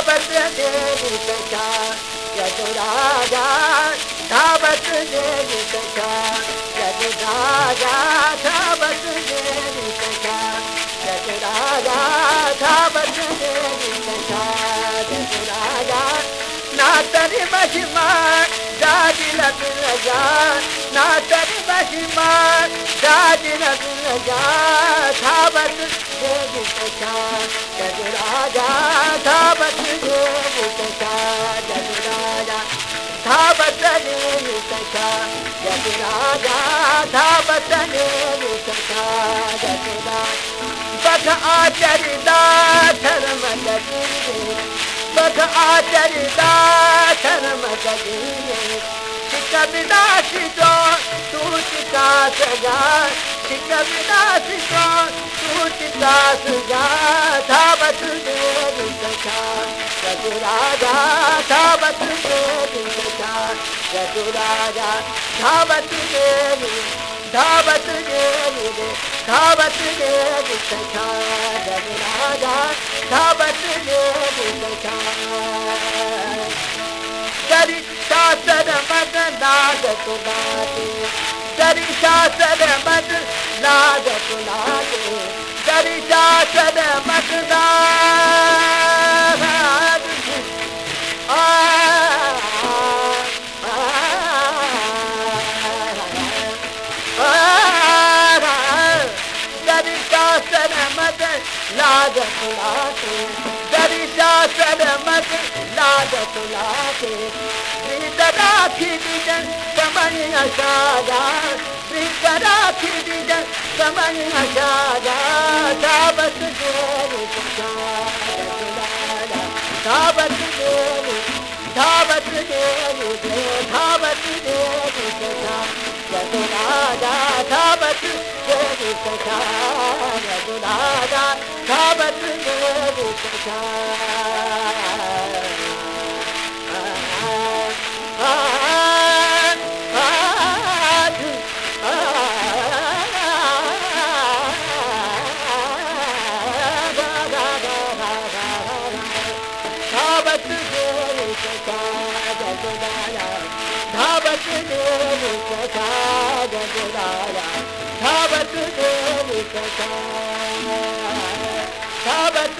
सखा जग राजा धाबत देवी सखा जग राजा धाबत देवी सखा जग राजा धाबत देवी सखा जग राजा नातरी महिमा जाजिल जा नातरी महिमा जाजिल जा धाबत देवी सखा जग राजा सखा जग राजा बख जगी शिक विनाशी जो देवी सखा जगु राजा राजा धावत देवी रे धावत जगु राजा धावत देवी सखा दरि शासन मद नाद तुलागे दरि शासन मद नाद दिजन समय असादा असादा धावत धावत देवी सखा Sabbath,